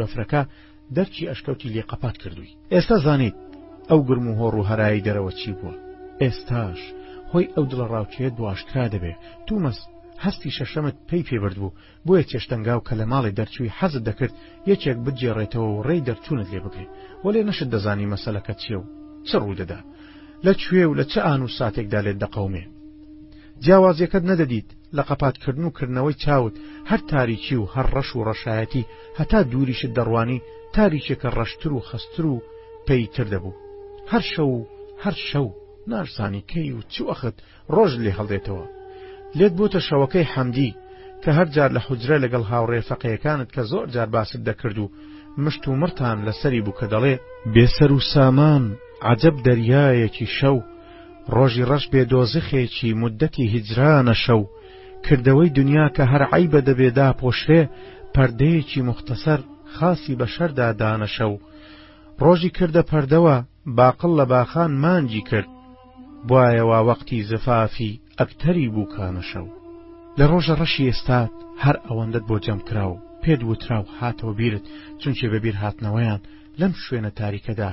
بەفرەکە دەرچی ئەشکەوتی لێ قەپات کردووی. ئێستا زانیت ئەو گرم و هۆڕ و هەرای دەرەوە چی بووە. ئێستاش هۆی ئەو دڵەڕاوکێیەت بۆ ئاشکرا دەبێ. توومەز، هەستی شەشەمت پێی پێ بردبوو، بۆیە تێشتەنگا و کە لە ماڵێ دەرچووی حەزت دەکرد یەکێک بتگێڕێتەوە و رێی دەرچوونت لێ بگرێ. وەلێ نەشت دەزانی مەسەلەکە چییە و چ روودەدا. لە کوێ و لە چ ئان و ساتێکدا لێت دەقەومێ. جیاوازیەکەت نەدەدیت لە قەپات کردن و کردنەوەی چاوت هەر تاریکی و هەر ڕەش و ڕەشایەتی هەتا دووریشت دەڕوانی تاریکێکە ڕەشتر و خەستتر و پەیی تر دەبوو هەر شەو و هەر شەو ناشزانی کەی و چ وەخت ڕۆژت لێ هەڵدێتەوە لێت بۆتە شەوەکەی حەمدی کە هەر جار لە حوجرە لەگەڵ هاوڕێ فەقێیەکانت کە زۆر جار باست دەکرد و مشت و مڕتان لەسەری بوو کە دەڵێ بێسەر و سامان عەجەب دەریایەکی شەو ڕۆژی ڕەش بێ دۆزخێکی موددەتی هیجرانە شەو کردەوەی دنیا کە هەر عەیبە دەبێ داپۆشرێ پەردەیەکی موختەسەر خاسی بەشەردا دانە شەو ڕۆژی کردە پەردەوە باقڵ لە باخان مانگی کرد بوایە وا وەقتی زفافی ئەکتەری بوو کانە شەو لە ڕۆژە ڕەشی ئێستات هەر ئەوەندەت بۆ جەم کراو پێت وتراو هاتەوە بیرت چونچێ بە بیر هاتنەوەیان لەم شوێنە تاریکەدا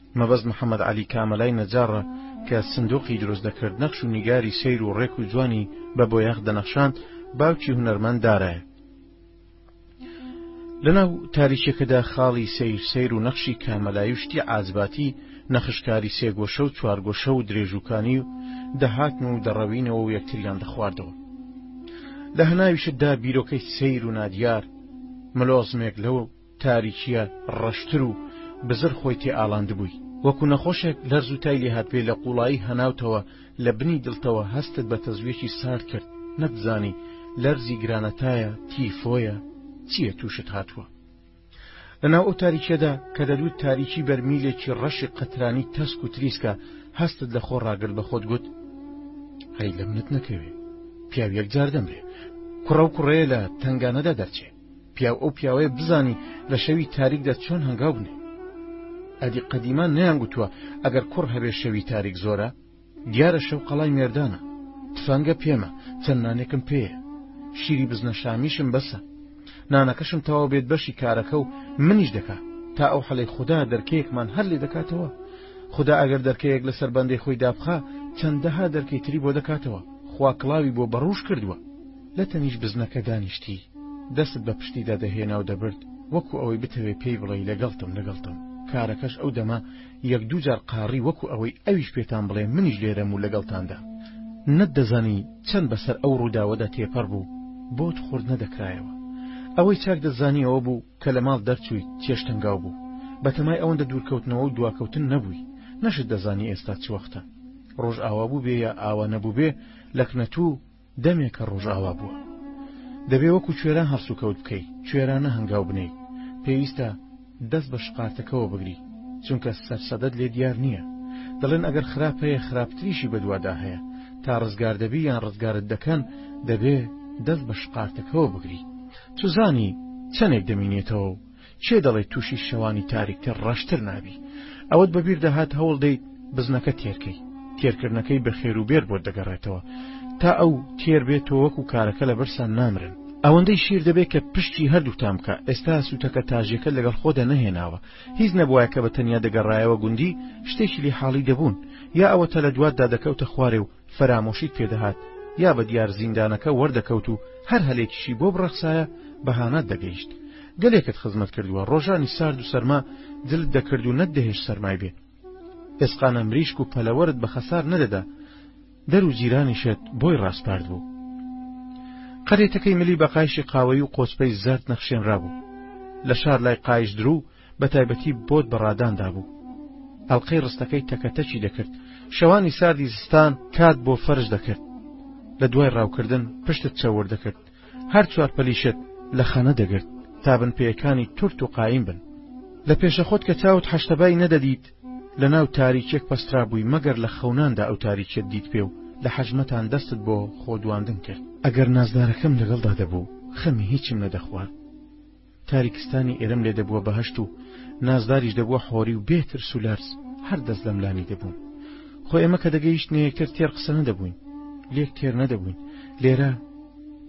مەبەست محەمەد عەلی کامەلای نەجاڕە کە سندووقی دروست دەکرد، نەخش و نیگاری سەیر و ڕێک و جوانی بە بۆیاخ دەنەخشاند، باوکی هونەرمەند دارایە. لەناو تاریکیەکەدا خاڵی سەیر سەیر و نەخشی کامەلایی و شتی عاجباتی نەخشکاری سێگۆشە و چوارگۆشە و درێژووکانی و دەهاتن و دەڕەوینەوە و یەکتریان دەخواردەوە. لە هەناویشتدا بیرۆکەی سەیر و نادیار، ملۆزمێک لەو تاریکییە ڕەشتر و بزر خۆی تێ ئاڵاندبووی. وەکو نەخۆشێک لەرز و تای لێهاتبێ لە قووڵایی هەناوتەوە لە بنی دڵتەوە هەستت بە تەزوویەکی سارد کرد، نەتزانی لەرزی گرانەتایە، تیفۆیە، چییە تووشت هاتووە. لەناو ئەو تاریکییەدا کە دەدووت تاریکی بەرمیلێکی ڕەشی قەترانی تەسک و تریسکە، هەستت لە خۆ ڕاگرت بە خۆت گوت، هەی لە منت نەکەوێ، پیاو یەکجار دەمرێ، کوڕە و کوڕەیە لە تەنگانەدا دەرچێ. پیاو ئەو پیاوەیە بزانی لە شەوی تاریکدا چۆن هەنگاو بنێ ئەدی قەدیمان نیان گوتووە ئەگەر کوڕ هەبێ شەوی تاریک زۆرە دیارە شەو قەڵای مێردانە تفەنگە پێمە چەند نانێکم پێیە شیری بزنە شامیشم بەسە نانەکەشم تەواو بێت بەشی کارەکە و منیش دەکا تا ئەو حەلەی خوددا دەرکەیەکمان هەر لێ دەکاتەوە خدا ئەگەر دەرکەیەک لەسەر بەندەی خۆی دابخا چەندەها دەرکەی تری بۆ دەکاتەوە خوا کڵاوی بۆ بەڕوش کردووە لە تەنیشت بزنەکە دانیشتی، دەستت بە پشتیدا دەهێنا و دەبرد، وەکو ئەوەی بتەوێ پێی بڵێی لەگەڵتم، لەگەڵتم. کارەکەش ئەو دەمە یەک دوو جار قاڕی وەکو ئەوەی ئەویش پێتان بڵێ منیش لێرەم و لەگەڵتاندام. نەتدەزانی چەند بەسەر ئەو ڕووداوەدا تێپەڕ بوو، بۆت خورد نەدەکرایەوە. ئەوەی چاک دەتزانی ئەوە بوو کە لە ماڵ دەرچوویت، چێشتەنگاو بوو. بەتەمای ئەوەندە دوورکەوتنەوە و دواکەوتن نەبووی. نەشت دەزانی ئێستا چ وەختە. ڕۆژ ئاوا بووبێ یا ئاوا نەبووبێ، لەکنەتوو، دەمێکە ڕۆژئاوا بووە. دەبێ وەکو کوێران هەڵسوکەوت بکەی، کوێرانە هەنگاو بنێی. پێویستە دەست بە شقارتەکەوە بگری، چونکە سەرسەدەت لێ دیار نییە. دەڵێن ئەگەر خراپ هەیە خراپتریشی بەدوادا هەیە. تا ڕزگار دەبی یان ڕزگارت دەکەن، دەبێ دەست بە شقارتەکەوە بگری. سوزانی چەندێک دەمینێتەوە و کێ دەڵێت توشی شەوانی تاریکتر ڕەشتر نابی ئەوەت بەبیر دەهات هەوڵ دەیت بزنەکە تێرکەی تێرکردنەکەی بە خێر و بێر بۆت دەگەڕێتەوە تا ئەو تێر بێت تۆوەک و کارەکە لە بەرسان نامرن ئەوەندەی شیر دەبێت کە پشتی هەردووتان بکە ئێستا سووتەکە تاژەکە لەگەڵ خۆدا نەهێناوە هیچ نەبوایە کە بە تەنیا دەگەڕایەوە گوندی شتێکی لێ حاڵی دەبوون یا ئەوە تە لە دواتدا دەکەوتە خوارێ و فەرامۆشیت پێ دەهات یا بە دیار زیندانەکە وەردەکەوت و هەر هەلێکیشی بۆ بڕەخسایە بە هانات دەگەیشت. گەلێکت خزمەت کردووە، ڕۆژانی سارد و سەرما جلت دەکرد و نەتدەهێشت سەرمای بێ. ئێسقانە مریشک و پەلەوەرت بە خەسار نەدەدا، دەر و جیرانیشت بۆی ڕاسپارد بوو. قەرێتەکەی ملی بە قایشی قاوەیی و قۆچپەی زەرد نەخشێنرابوو. لە شار لای قایشدروو، بەتایبەتی بۆت بە ڕادان دابوو ئەڵقەی ڕستەکەی تەکە تەکی دەکرد شەوانی ساردی زستان کات بۆ فەرش دەکرد لە دوای ڕاوکردن پشتت چاوەر دەکرد هەر چوار پەلیشت لە خانە دەگرت تا بن پێیەکانی تورت و قایم بن لە پێشە خۆت کە چاوت حەشتەبای نەدەدیت لە ناو تاریکێک پەسترا بووی مەگەر لە خەوناندا ئەو تاریکێت دیت پێ و لە حەژمەتان دەستت بۆ خۆ دواندن کرد ئەگەر نازدارەکەم لەگەڵدا دەبوو خەمی هیچم نەدەخوارد تاریکستانی ئێرەم لێ دەبووە بەهەشت و نازداریش دەبووە حۆری و بێ ترس و لەرز هەر دەست لەم لانی دەبووم خۆ ئێمە کە دەگەیشتنە یەکتر تێر قسە نەدەبووین لێک تێر نەدەبووین لێرە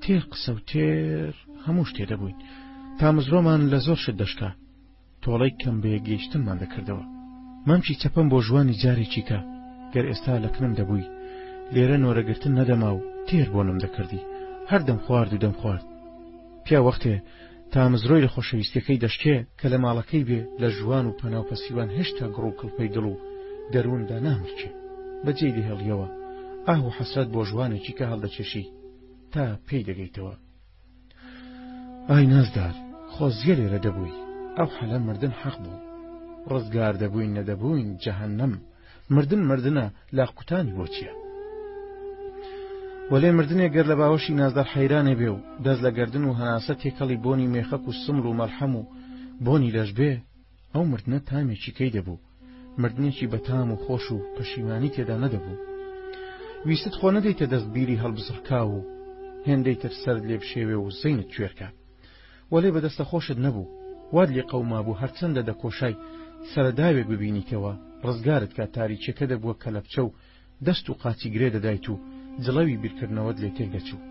تێر قسە و تێر هەمووش تێ دەبووین تامزرۆمان لە زۆر شت دەشکا تۆڵەی کەم بێ گەیشتنمان دەکردەوە مەمچی چەپەم بۆ ژوانی جارێکی کە گەر ئێستا لە کنم دەبووی لێرە نۆرەگرتن نەدەما و تێر بۆنم دەکردی هەردەم خوارد و دەم خوارد پیا وەختێ تامزرۆی لە خۆشەویستیەکەی دەشکێ کە لە ماڵەکەی بێ لە ژوان و پەناو پەسیوان هێشتا گڕو کڵپەی دڵ و دەرون دا نامرچێ بە جێی دەهێڵیەوە ئاه و حەسرەت بۆ ژوانێکی کە هەڵدەکێشی تا پێی دەگەیتەوە ئای نازدار خۆ زیە لێرە دەبووی ئەو حەلە مردن حەق بوو ڕزگار دەبووین نەدەبووین جەهەنەم مردن مردنە لاق کوتانی بۆ چییە؟ وەلێ مردنێ گەر لە باوەشی نازدار حەیرانێ بێ و دەست لە گردن و هەناسە تێکەڵی بۆنی مێخەک و سمڵ و مەرحەم و بۆنی لەش بێ ئەو مردنە تامێکی کەی دەبوو مردنێکی بەتام و خۆش و پەشیمانی تێدا نەدەبوو ویست خۆ نەدەیتە دەست بیری هەڵبزڕکاو و هێندەی تر سەرد لێ بشێوێ و زەینت کوێرکە وەلێ بە دەستە خۆشت نەبوو وات لێ قەومابوو هەرچەندە دەکۆشای سەرەداوێک ببینیتەوە ڕزگارت کات تاریکیەکە دەبووە کەلەپچە و دەست و قاچی گرێ دەدایت و جڵەوی بیرکردنەوەت لێ تێک دەچوو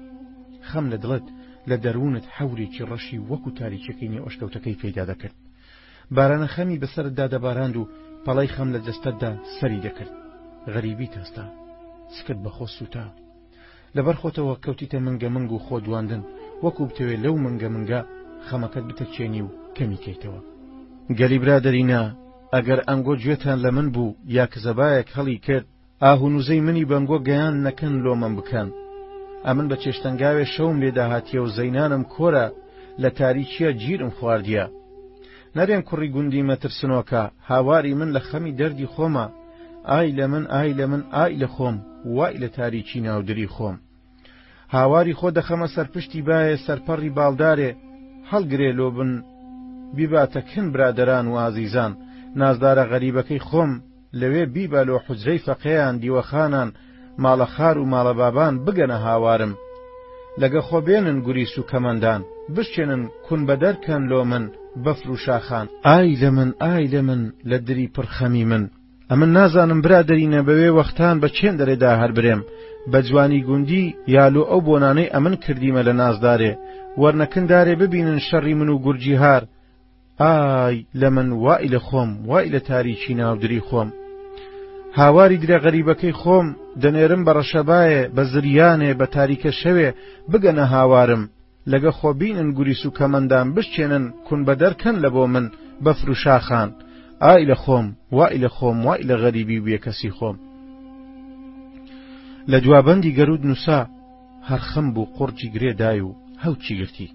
خەم لە دڵت لە دەروونت حەورێکی ڕەشی وەکو تاریکیەکەی نێو ئەشکەوتەکەی پەیدا دەکرد بارانە خەمی بەسەرت دادەباراند و پەڵەی خەم لە جەستەتدا سەری دەکرد غەریبیت هەستا سکت بەخۆ سووتا لەبەر خۆتەوە کەوتیتە منگە منگ و خۆ دواندن وەکو بتەوێ لەو منگە منگە خەمەکەت بتەکێنی و کەمی کەیتەوە. گەلی برادەری نا ئەگەر ئەنگۆ گوێتان لە من بوو یا کزەبایەک هەڵی کرد ئاه و نوزەی منی بەنگۆ گەیاند نەکەن لۆ مەم بکەن ئەمن بە چێشتەنگاوێ شەوم لێ داهاتیە و زەینانم کۆرە لە تاریکیە گیرم خواردیە نەرێن کوڕی گوندی مەترسنۆکە هاواری من لە خەمی دەردی خۆمە ئای لە من ئای لە من ئای لە خۆم وای لە تاریکی ناودری خۆم هاواری خۆ دەخەمە سەرپشتی باێ سەرپەڕی باڵدارێ هەڵگرێ لۆ بن بیباتە کن برادەران و ئازیزان نازدارە غەریبەکەی خۆم لەوێ بیبە لۆ حوجرەی فەقێیان دیوەخانان ماڵە خار و ماڵە بابان بگەنە هاوارم لەگە خۆ بێنن گوریس و کەمەندان بشکێنن کون بەدەر کەن لۆ من بەفر و شاخان. ئای لە من ئای لە من لە دری پڕ خەمی من ئەمن نازانم برادەرینە بەوێ وەختان بە کێن دەرێ دا هەر برێم بە جوانی گوندی یا لۆ ئەو بۆنانەی ئەمن کردیمە لە نازدارێ وەرنە کن دارێ ببینن شەڕی من و گورجی هار ئای لە من وای لە خۆم وای لە تاریکی ناودری خۆم هاواری درە غەریبەکەی خۆم دەنێرم بە ڕەشەبایێ بە زریانێ بە تاریکە شەوێ بگەنە هاوارم لەگە خۆ بینن گوریس و کەمەندان بشچێنن کون بە دەرکەن لە بۆ من بەفر و شاخان ئای لە خۆم وای لە خۆم وای لە غەریبی و بێکەسی خۆم لە دوابندی گەرود نووسا هەر خەم بوو قوڕگی گرێ دای و هەوکی گرتی.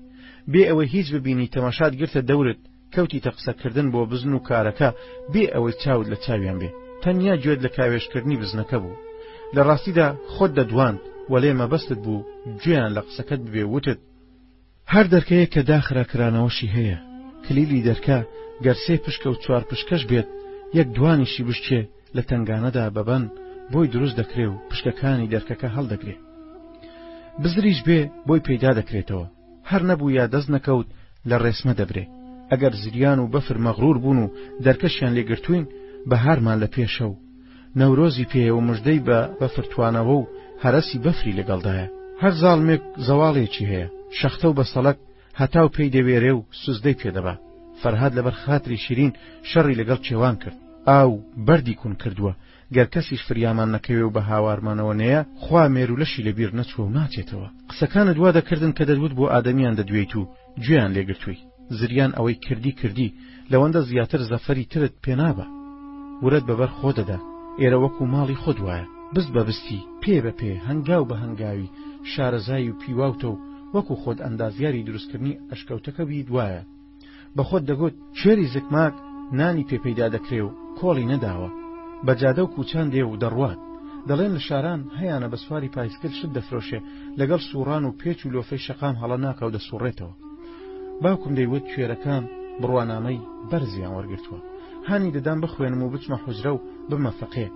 بێ ئەوەی هیچ ببینی تەماشات گرتە دەورت، کەوتیتە قسە کردن بۆ بزن و کارەکە بێ ئەوەی چاوت لە چاویان بێ. تەنیا گوێت لە کاوێژکردنی بزنەکە بوو. لە ڕاستیدا خۆت دەدواند، وەلێ مەبەستت بوو گوێیان لە قسەکەت ببێ و وتت، هەر دەرکەیەک کە داخرا کرانەوەشی هەیە، کلیلی دەرکە گەر سێ پشکە و چوار پشکەش بێت، یەک دوانیشی بشکێ لە تەنگانەدا بە بەن بۆی دروست دەکرێ و پشکەکانی دەرکەکە هەڵدەگرێ. بزریش بێ بۆی پەیدا دەکرێتەوە، هەر نەبوو یا دەست نەکەوت لە ڕێسمە دەبرێ. ئەگەر زریان و بەفر مەغرور بوون و دەرکەشیان لێ گرتووین، بەهارمان لە پێشە و نەورۆزی پێیە و مژدەی بە بەفرتوانەوە و هەرەسی بەفری لەگەڵدایە. هەر زاڵمێک زەواڵێکی هەیە، شەختە و بەستەڵەک هەتاو پێی دەوێرێ و سزدەی پێ دەبا. فەرهاد لەبەر خاتری شیرین شەڕی لەگەڵ کێوان کرد. ئاو بەردی کون کردووە، گەر کەسیش فریامان نەکەوێ و بە هاوارمانەوە نەیە، خوا مێر و لەشی لەبیر نەچووە و ناچێتەوە. قسەکانت وا دەکردن کە دەتوت بۆ ئادەمیان دەدوێیت و گوێیان لێ گرتووی. زریان ئەوەی کردی کردی لەوەندە زیاتر زەفەری ترت پێ نابا ورەت بە بەر خۆ دەدا ئێرە وەکو ماڵی خۆت وایە بست بە بستی پێ بە پێ هەنگاو بە هەنگاوی شارەزای و پیواوتە و وەکو خۆت ئەندازیاری دروستکردنی ئەشکەوتەکە بیت وایە بە خۆت دەگوت کێری زکماک نانی پێ پەیدا دەکرێ و کۆڵی نەداوە بە جادە و کوچان دێ و دەڕوات دەڵێن لە شاران هەیانە بە سواری پایسکل شت دەفرۆشێ لەگەڵ سوڕان و پێچ و لۆفەی شەقام هەڵە ناکە و دەسوڕێتەوە باوکم دەیوت کوێرەکان بڕوانامەی بەرزیان وەرگرتووە. هانی دەدام بخوێنم و بچمە حوجرە و ببمە فەقێ.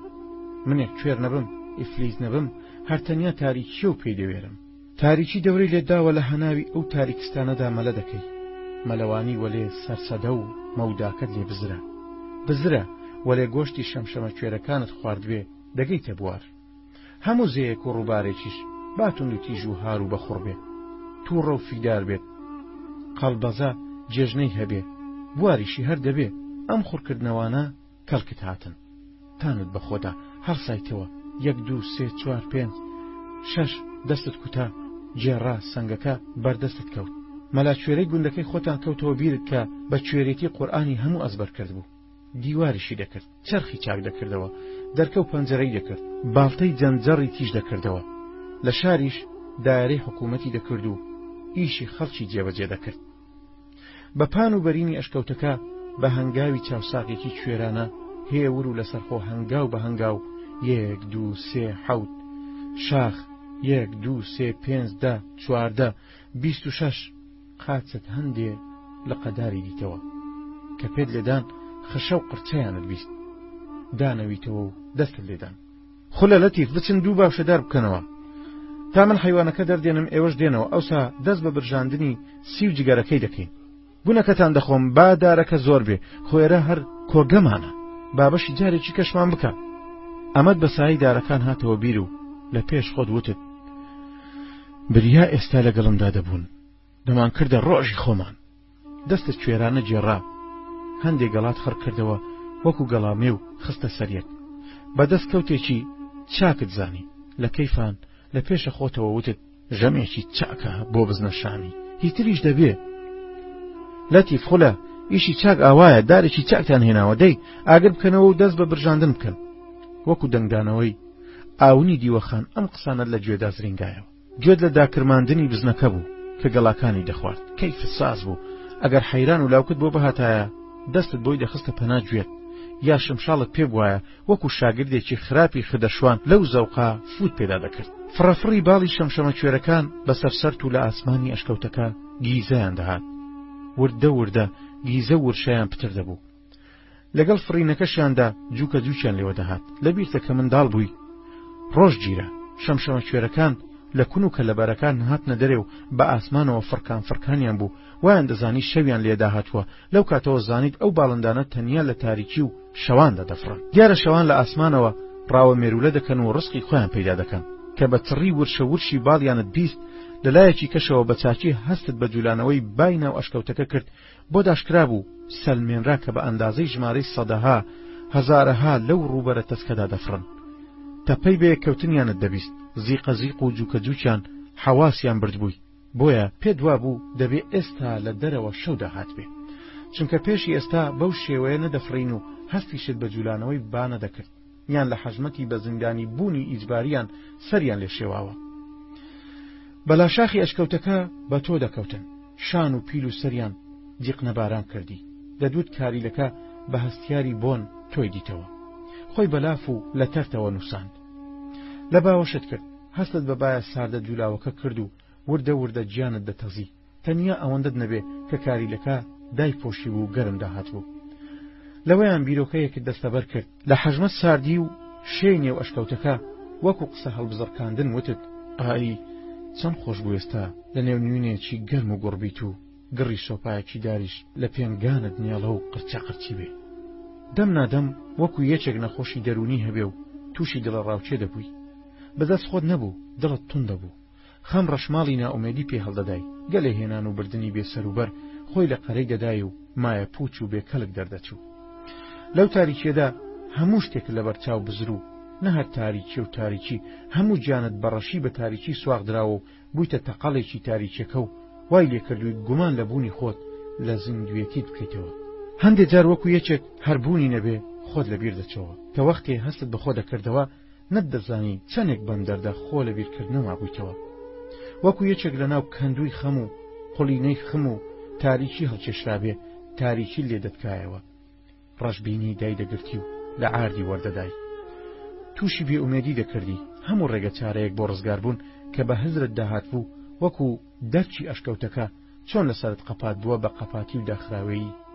منێک کوێر نەبم، ئیفلیج نەبم، هەر تەنیا تاریکییە و پێی دەوێرم. تاریکی دەورەی لێت داوە لە هەناوی ئەو تاریکستانەدا مەلە دەکەی. مەلەوانی وەلێ سەرسەدە و مەوداکەت لێ بزرە. بزرە، وەلێ گۆشتی شەمشەمە کوێرەکانت خواردبێ، دەگەیتە بوار. هەم وزەیەک و ڕووبارێکیش با توندوتیژ و هار و بەخوڕ بێ، تووڕە و فیدار بێت، قەڵبەزە جێژنەی هەبێ، بواریشی هەر دەبێ، ئەم خڕکردنەوانە کەڵکت هاتن. تانت بە خۆدا هەڵسایتەوە، یەک دوو سێ چوار پێنج شەش دەستت کوتا، گێڕا، سەنگەکە بەردەستت کەوت. مەلاکوێرەی گوندەکەی خۆتان کەوتەوە بیرت کە بە کوێرێتی قورئانی هەموو ئەزبەر کردبوو. دیواری شی دەکرد، چەرخی چاک دەکردەوە، دەرکە و پەنجەرەی دەکرد، باڵتەی جەنجەڕی تیژ دەکردەوە، لە شاریش دایەرەی حکوومەتی دەکرد و ئیشی خەڵکی جێبەجێ دەکرد. بە پان و بەرینی ئەشکەوتەکە، بە هەنگاوی چاوساغێکی کوێرانە، هێور و لەسەرخۆ هەنگاو بە هەنگاو، یەک، دوو، سێ، حەوت، شاخ، یەک، دوو، سێ، پێنج، دە، چواردە، بیست و شەش، قاچت هەندێ لقە داری دیتەوە کە پێت لێدان خشە و قرچەیانت بیست دانەویتەوە و دەستت لێدان خولە لەتیف بچن دوو باشەدار بکەنەوە تا من حیوانەکە دەردێنم ئێوەش دێنەوە ئەوسا دەست بە برژاندنی سی و جگەرەکەی دەکەین گونەکەتان دەخۆم با دارەکە زۆر بێ خۆێرە هەر کۆگەمانە بابەشی جارێکی کەشمان بکە ئەمەد بە سایی دارەکان هاتەوە بیر و لە پێش خۆت وتت بریا ئێستا لەگەڵمدا دەبوون دەمانکردە ڕۆژی خۆمان دەستت کوێرانە گێڕا هەندێک گەڵات خڕکردەوە وەکو گەڵامێ و خستە سەریەک بە دەست کەوتێکی چاکت زانی لە کەیفان لە پێشە خۆتەوە وتت ژەمێکی چاکە بۆ بزنە شامی هیتریش دەبێ لەتیف خولە ئیشی چاک ئاوایە دارێکی چاکتان هێناوە دەی ئاگر بکەنەوە و دەست بە برژاندن بکەن وەکو دەنگدانەوەی ئاونی دیوەخان ئەم قسانەت لە گوێدا زرینگایەوە گوێت لە داکرماندنی بزنەکە بوو کە گەڵاکانی دەخوارد کەیفت ساز بوو ئەگەر حەیران و لاوکت بۆ بهاتایە دەستت بۆی دەخستە پەنا گوێت یا شمشاڵت پێ بواە وەکو شاگردێکی خراپی خدەشوان لەو زەوقا فوت پێدا دەکرد فڕەفڕی باڵی شەمشەمە کوێرەکان بەسەر سەرت و لە ئاسمانی ئەشکەوتەکان گیزەیان دەهات وردە وردە گیزە ورشەیان پتر دەبوو لەگەڵ فڕینەکەشیاندا جوکە جوکیان لێوە دەهات لەبیرتە کە منداڵ بووی ڕۆژ گیرە شەمشەمە کوێرەکان لە کون و کەلەبەرەکان هاتنە دەرێ و بە ئاسمانەوە فڕکان فڕکانیان بوو وایان دەزانی شەویان لێدا هاتووە لەو کاتەوە زانیت ئەو باڵندانە تەنیا لە تاریکی و شەواندا دەفڕن دیارە شەوان لە ئاسمانەوە ڕاوە مێرولە دەکەن و ڕسقی خۆیان پەیدا دەکەن کە بە تڕی ورشە ورشی باڵیانت بیست لە لایەکی کەشەوە بە چاچی هەستت بە جولانەوەی بای ناو ئەشکەوتەکە کرد بۆت ئاشکرا بوو، سەلمێنرا کە بە ئەندازەی ژمارەی سەدەها، هەزارەها لەو ڕووبەرە تەسکەدا دەفڕن. تەپەی بەیەککەوتنیانت دەبیست، زیقەزیق و جوکەجوکیان حەواسیان بردبووی، بۆیە، پێت وابوو دەبێ ئێستا لە دەرەوە شەو داهاتبێ، چونکە پێش ئێستا بەو شێوەیە نەدەفڕین و هەستیشت بە جولانەوەی با نەدەکرد. یان لە حەژمەتی بە زیندانی بوونی ئیجباریان سەریان لێ شێواوە بەلاشاخی ئەشکەوتەکە بە تۆ دەکەوتن شان و پیل و سەریان جیقنەباران کردی دەدوت کاریلەکە بە هەستیاری بۆن تۆی دیتەوە خۆی بەلاف و لە تەرتەوە نووساند لە باوەشت کرد هەستت بە باە ساردە دولاوەکە کرد و وردە وردە گیانت دەتەزی تەنیا ئەوەندەت نەبێ کە کاریلەکە دای پۆشیبوو و گەرم داهاتبوو لەوەیان بیرۆکەیەکت دەستەبەر کرد لە حەژمەت ساردی و شێی نێو ئەشکەوتەکە وەکو قسە هەڵبزڕکاندن وتت ئایی چەند خۆش بوو ئێستا لە نێو نوینێکی گەرم و گوڕبیت و گڕی سۆپایەکی داریش لە پێنگانت نێڵە و قرچە قرچی بێ دەم نادەم وەکو یەکێک نەخۆشی دەرونی هەبێ و تووشی دڵە ڕاوچێ دەبووی بەدەست خۆت نەبوو دڵت تون دەبوو خان ڕەشماڵی نائومێدی پێ هەڵدەدای، گەلێ هێنان و بردنی بێ سەروبەر خۆی لە قەرەی دەدای و مایە پووچ و بێ کەلک دەردەچوو. لەو تاریکییەدا هەموو شتێک لەبەر چاو بزرو نە هەر تاریکییە و تاریکی، هەموو گیانت بە ڕەشی بە تاریکی سواغ دراوە و بوویتە تەقەڵێکی تاریکییەکە و وای لێ کردووی گومان لە بوونی خۆت لە زیندووێتیت بکەیتەوە. هەندێ جار وەکوو یەکێک هەر بوونی نەبێ خۆت لە بیر دەچەوە کە وەختێ هەستت بە خۆ دەکردەوە نەتدەزانی چەندێک بەم دەردە خۆ لە بیرکردنەوە بوویتەوە. وەکو یەکێک لە ناو کەندووی خەم و قوڵینەی خم و تاریکی هەڵکێشرابێ تاریکی لێ دەتکایەوە. ڕەشبینی دایدەگرتی و لە عاردی وەردەدای. تووشی بێ ئومێدی دەکردی، هەموو ڕێگە چارەیەک بۆ ڕزگاربوون کە بە هزرت داهاتبوو وەکو دەرچی ئەشکەوتەکە چۆن لەسەرت قەپات بووە بە قەپاتی و داخراوێی،